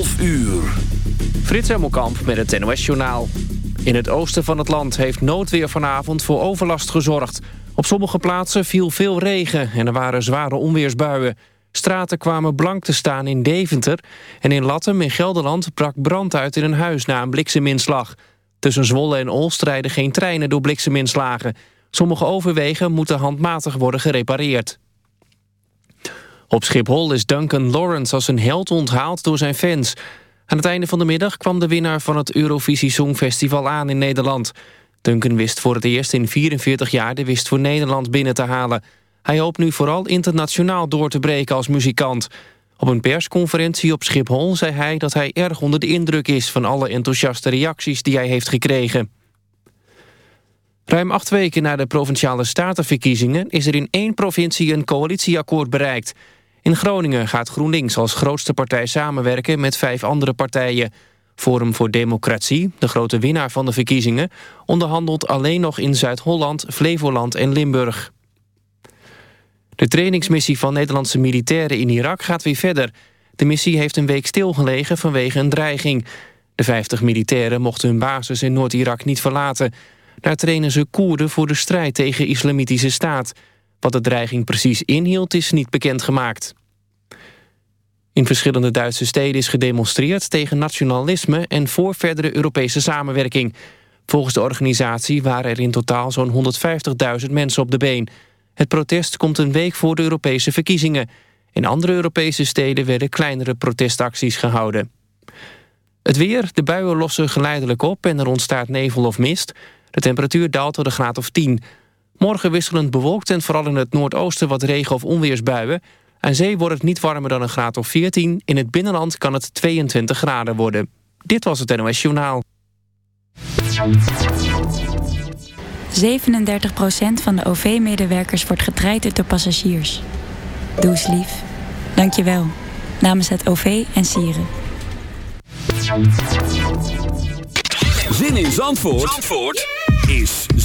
11 uur. Frits Hemmelkamp met het NOS Journaal. In het oosten van het land heeft noodweer vanavond voor overlast gezorgd. Op sommige plaatsen viel veel regen en er waren zware onweersbuien. Straten kwamen blank te staan in Deventer... en in Latten in Gelderland brak brand uit in een huis na een blikseminslag. Tussen Zwolle en Olst rijden geen treinen door blikseminslagen. Sommige overwegen moeten handmatig worden gerepareerd. Op Schiphol is Duncan Lawrence als een held onthaald door zijn fans. Aan het einde van de middag kwam de winnaar van het Eurovisie Songfestival aan in Nederland. Duncan wist voor het eerst in 44 jaar de wist voor Nederland binnen te halen. Hij hoopt nu vooral internationaal door te breken als muzikant. Op een persconferentie op Schiphol zei hij dat hij erg onder de indruk is... van alle enthousiaste reacties die hij heeft gekregen. Ruim acht weken na de Provinciale Statenverkiezingen... is er in één provincie een coalitieakkoord bereikt. In Groningen gaat GroenLinks als grootste partij samenwerken... met vijf andere partijen. Forum voor Democratie, de grote winnaar van de verkiezingen... onderhandelt alleen nog in Zuid-Holland, Flevoland en Limburg. De trainingsmissie van Nederlandse militairen in Irak gaat weer verder. De missie heeft een week stilgelegen vanwege een dreiging. De 50 militairen mochten hun basis in Noord-Irak niet verlaten. Daar trainen ze Koerden voor de strijd tegen islamitische staat. Wat de dreiging precies inhield is niet bekendgemaakt. In verschillende Duitse steden is gedemonstreerd tegen nationalisme en voor verdere Europese samenwerking. Volgens de organisatie waren er in totaal zo'n 150.000 mensen op de been. Het protest komt een week voor de Europese verkiezingen. In andere Europese steden werden kleinere protestacties gehouden. Het weer, de buien lossen geleidelijk op en er ontstaat nevel of mist. De temperatuur daalt tot een graad of 10. Morgen wisselend bewolkt en vooral in het noordoosten wat regen- of onweersbuien. Aan zee wordt het niet warmer dan een graad of 14. In het binnenland kan het 22 graden worden. Dit was het NOS Journaal. 37% van de OV-medewerkers wordt getraind door passagiers. Doe eens lief. Dank je wel. Namens het OV en Sieren. Zin in Zandvoort, Zandvoort is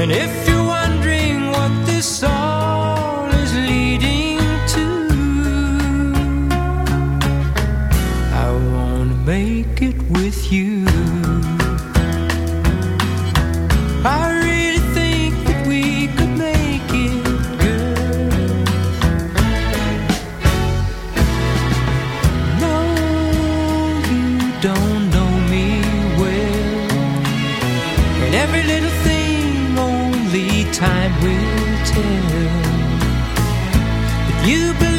And if you're wondering what this song is leading to, I wanna make it with you. I If you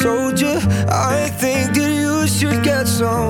soldier. I think that you should get some.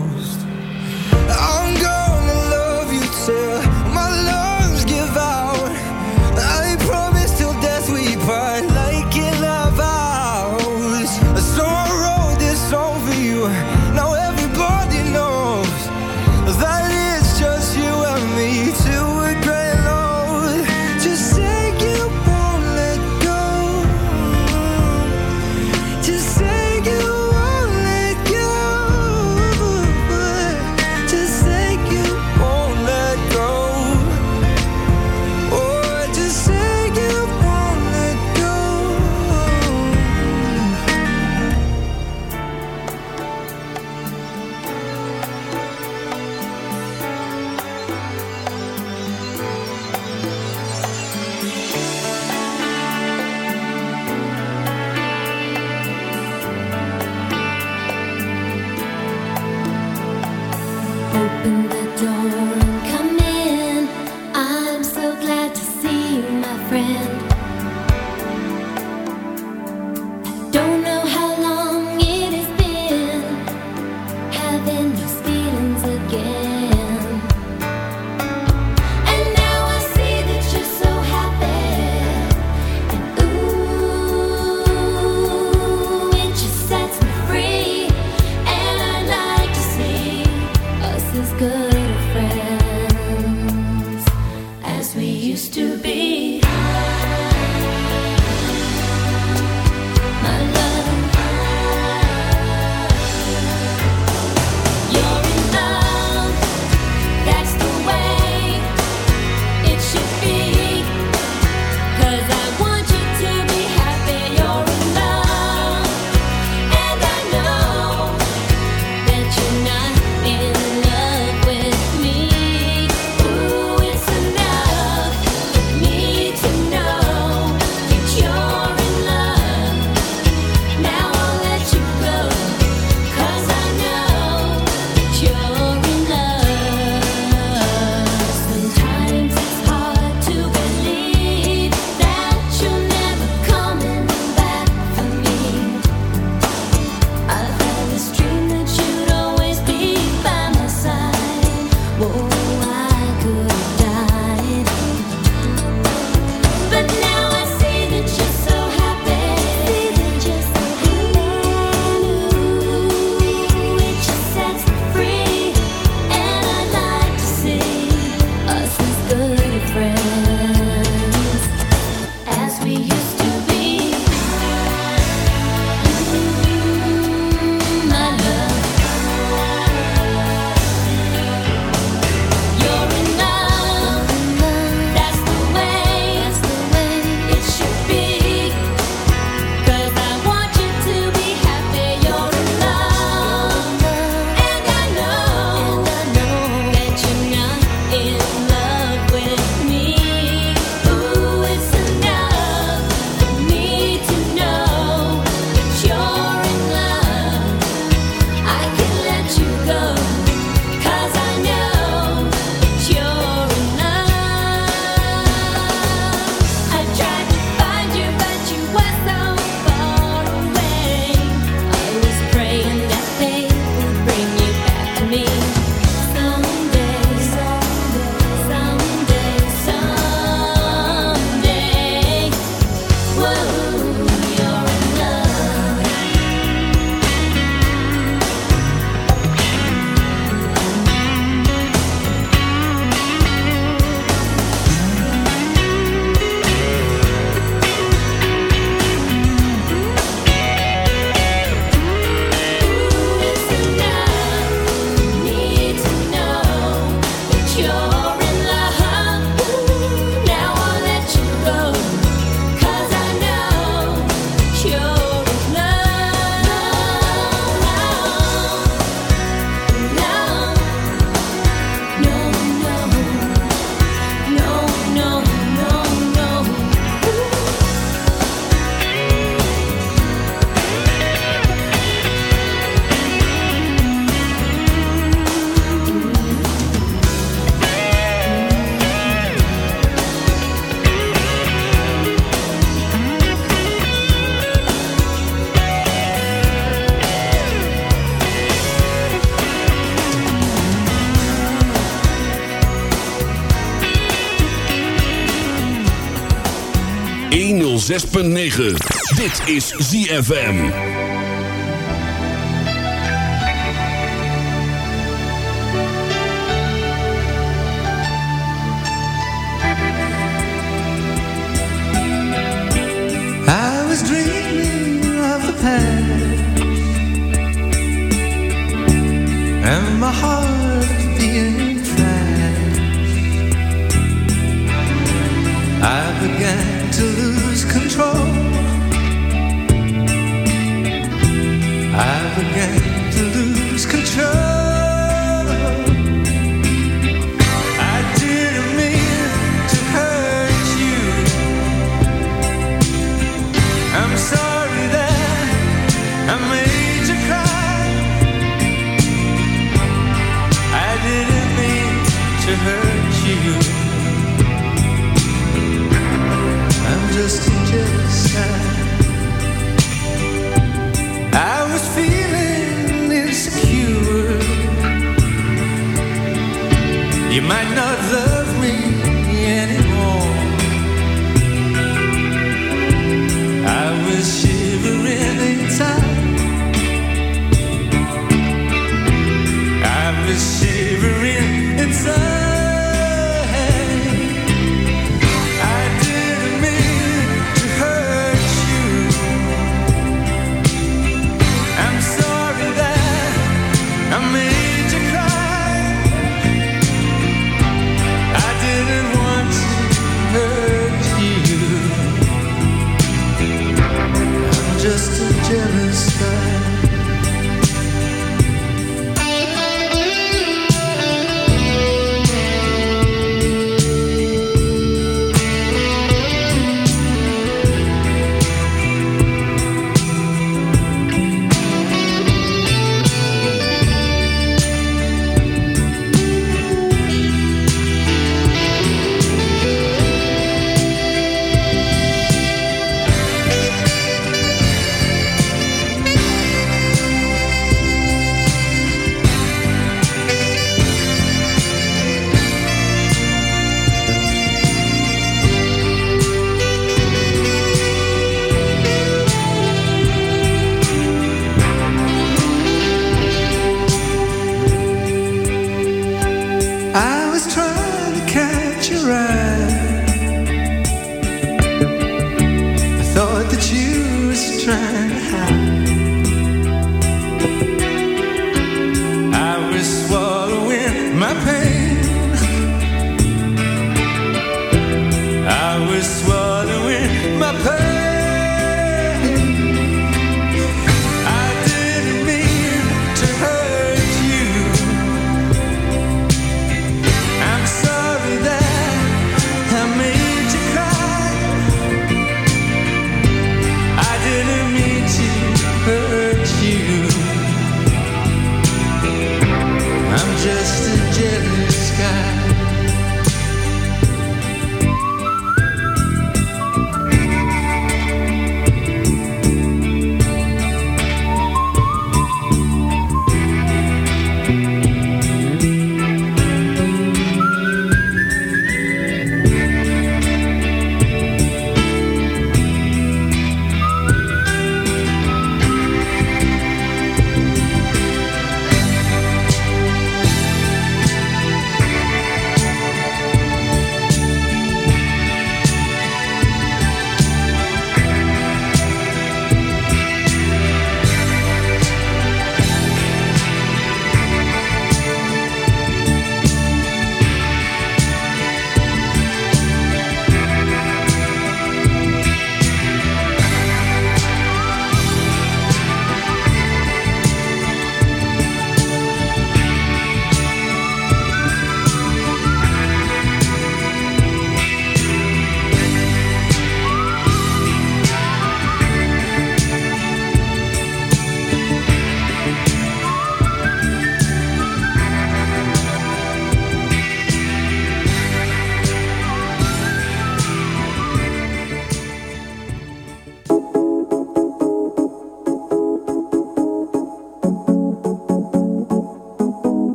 106.9. Dit is ZFM.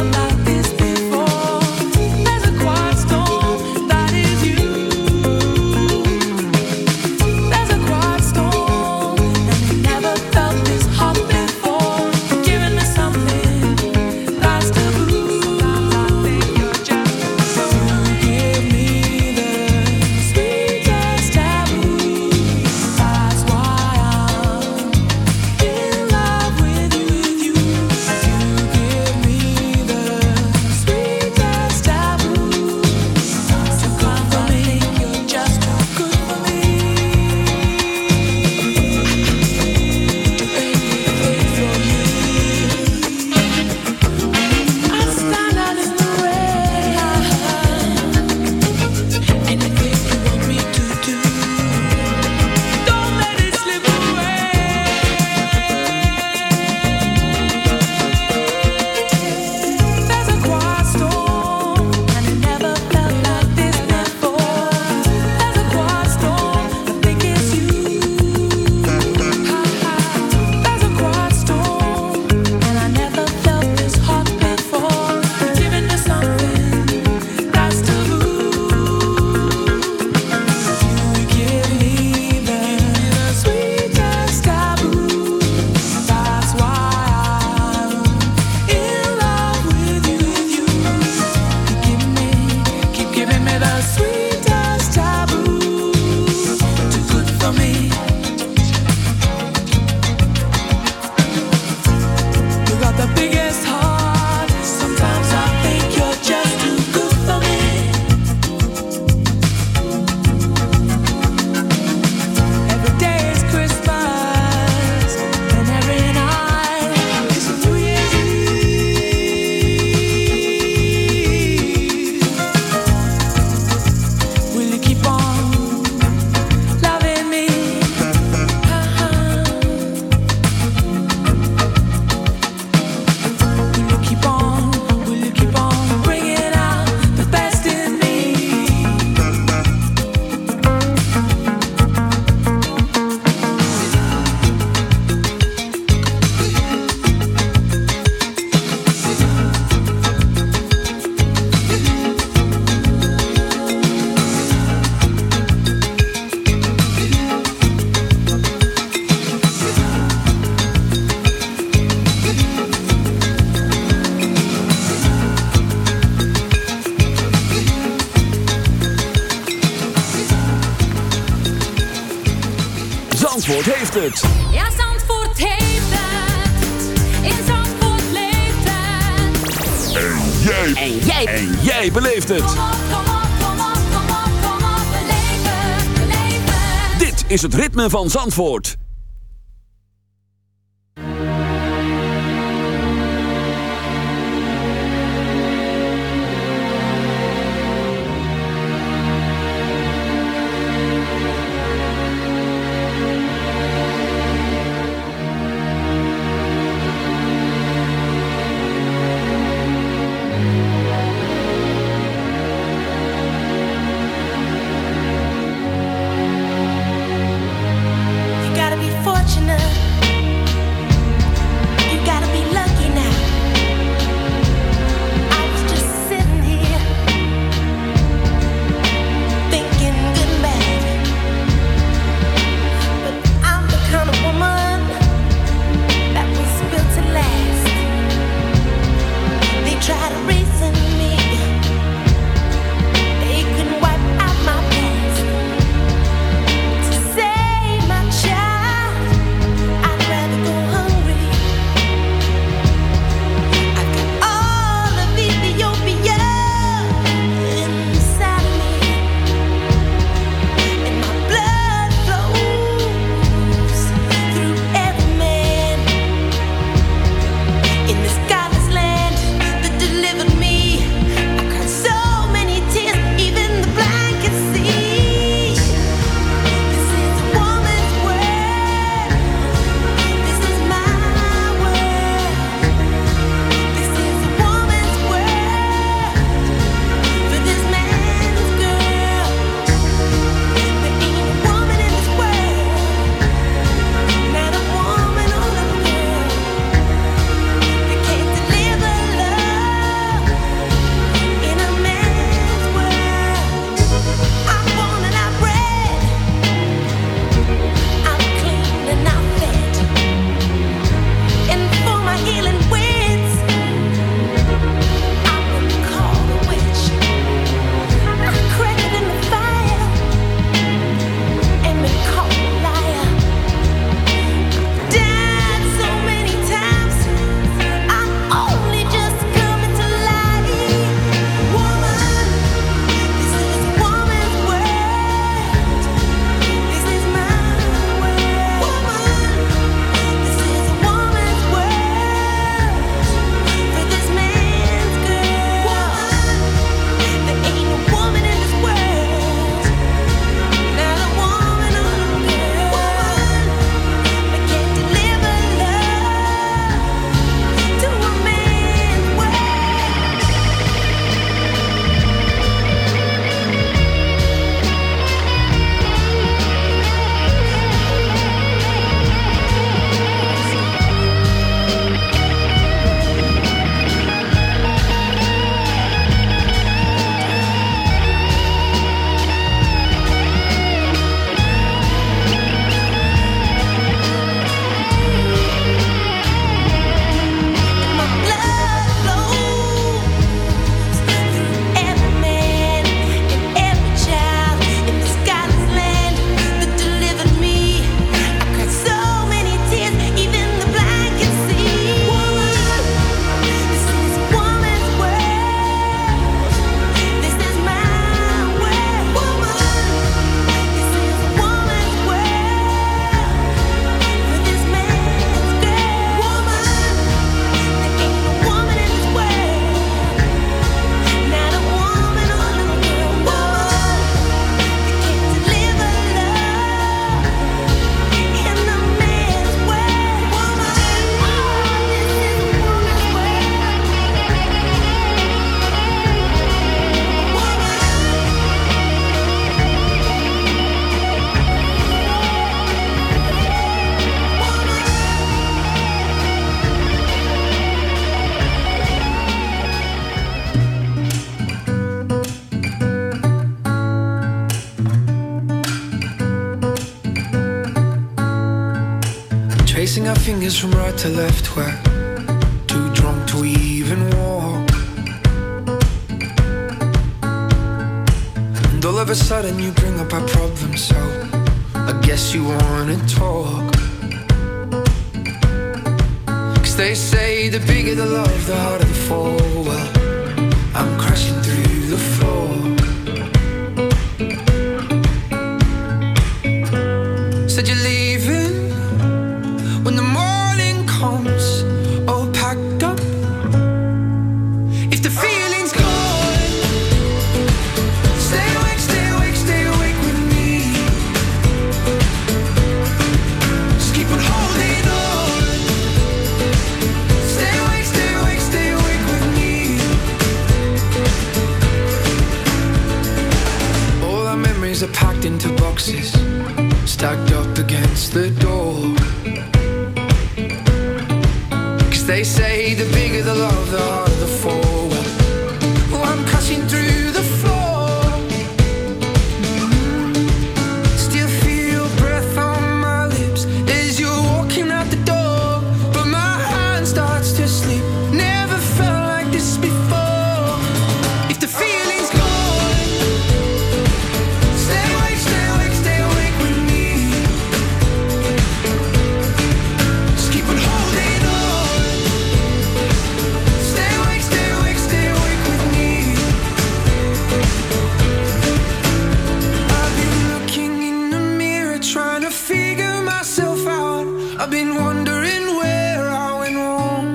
la la van Zandvoort. fingers from right to left. We're too drunk to even walk. And all of a sudden, you bring up our problems. So I guess you wanna talk. Cause they say the bigger the love, the harder the fall. Well, I'm crashing through the floor. packed into boxes, stacked up against the door. Cause they say I've been wondering where I went wrong.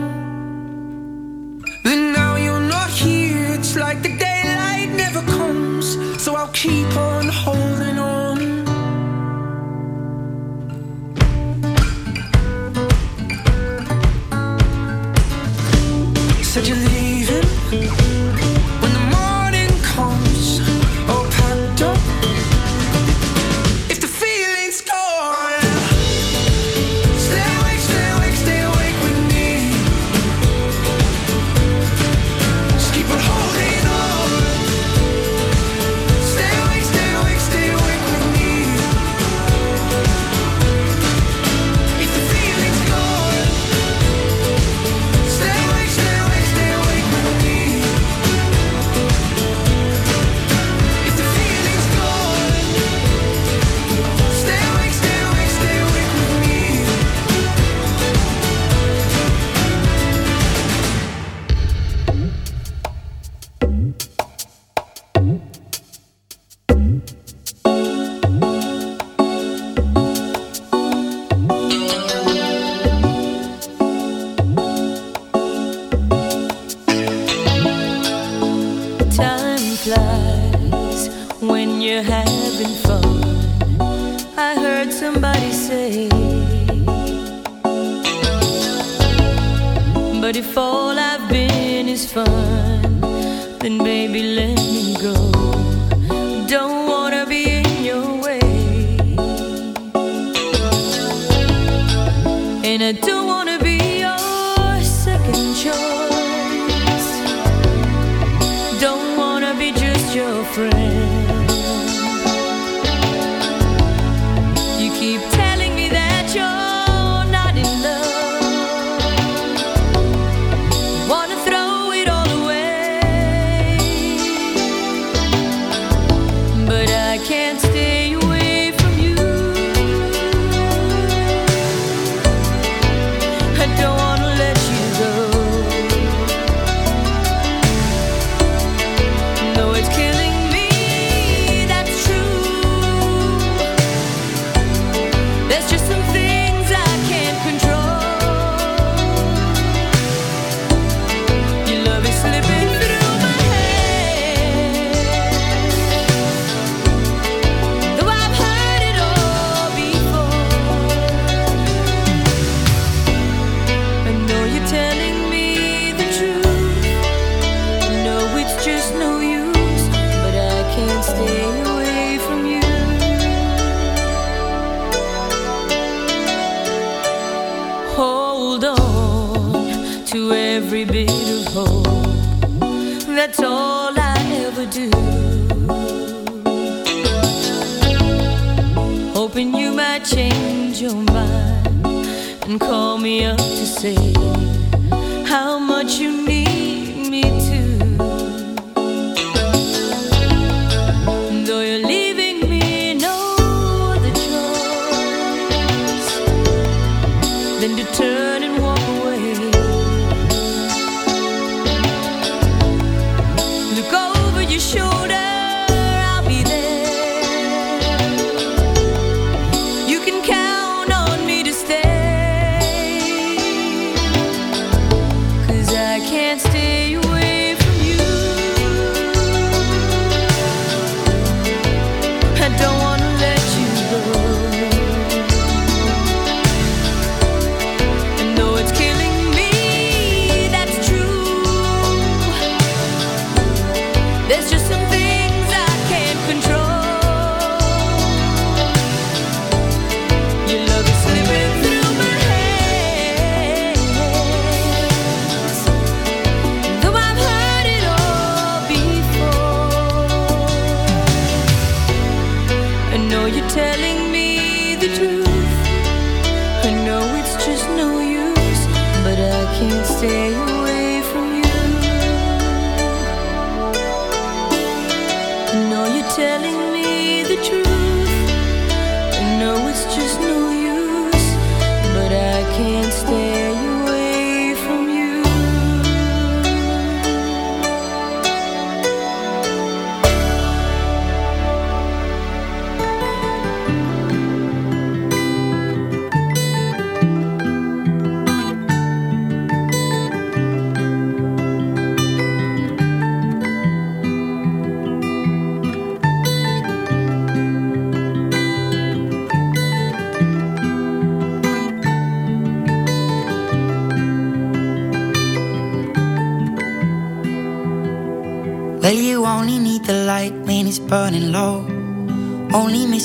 But now you're not here, it's like the daylight never comes. So I'll keep on holding. friend.